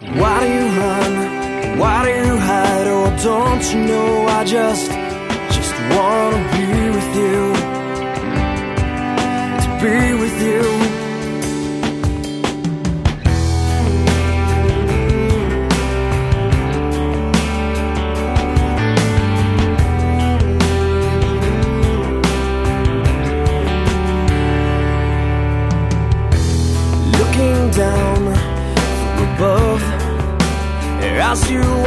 Why do you run? Why do you hide? Oh, don't you know I just, just want house you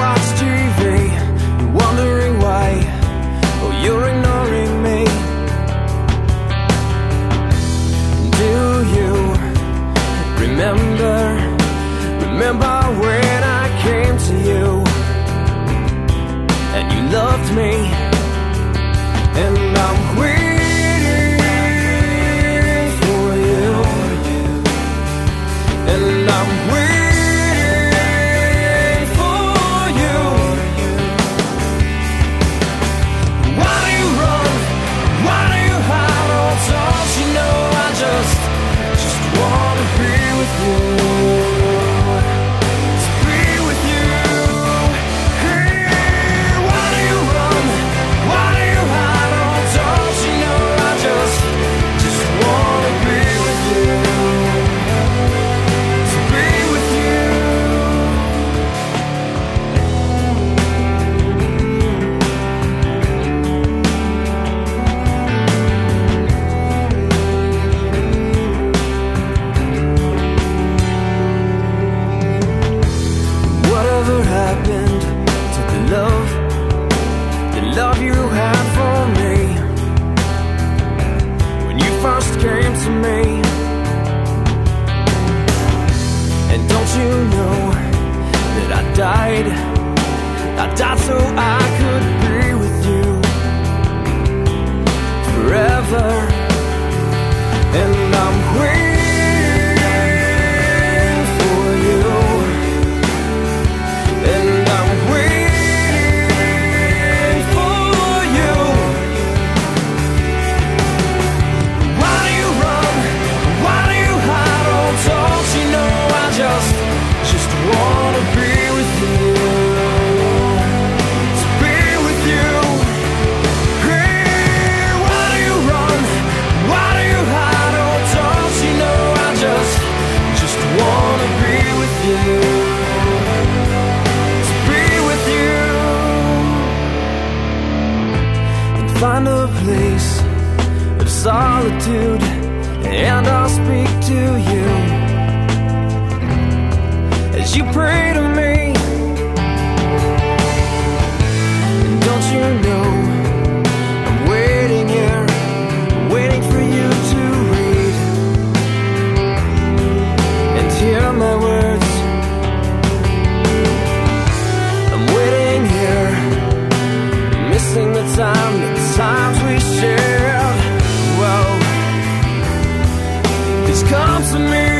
died. I died so I. solitude and I'll speak to you as you pray to me. And don't you know I'm waiting here, waiting for you to read and hear my words. I'm waiting here, missing the time. comes to me.